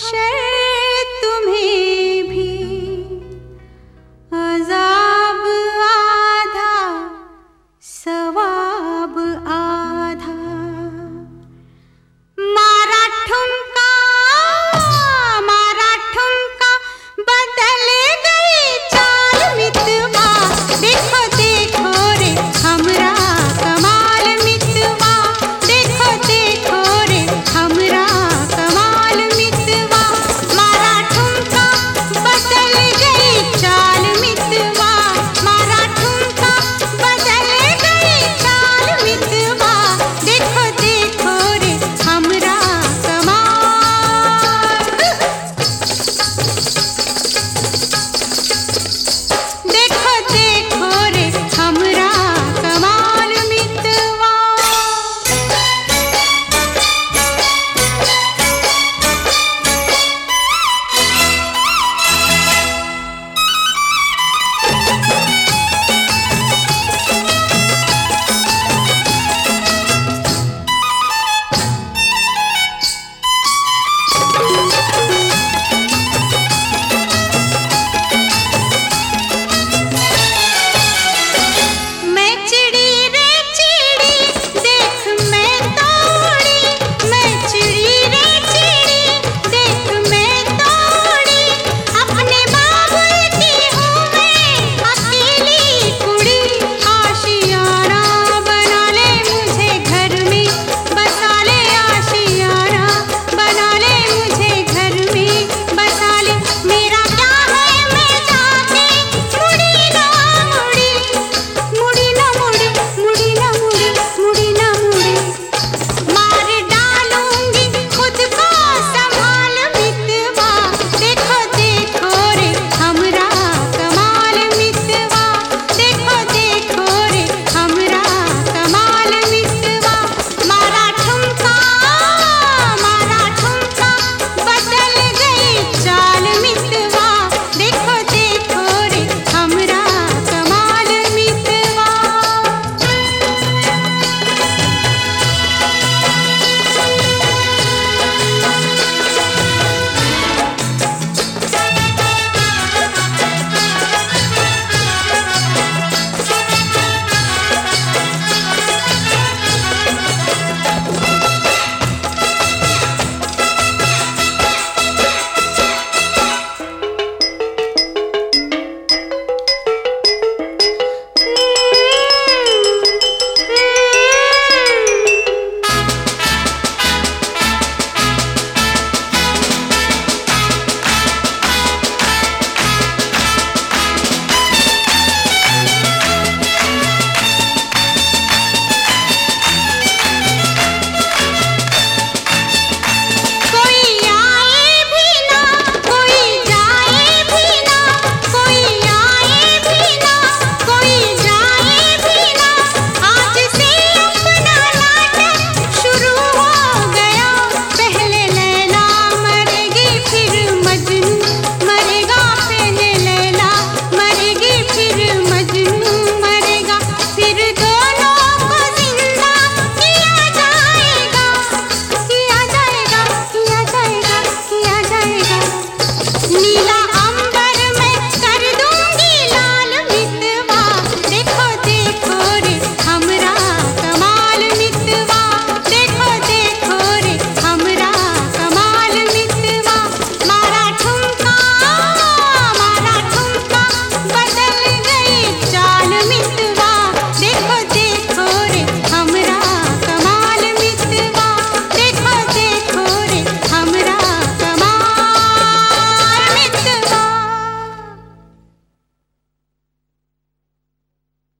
हशर तुम्हें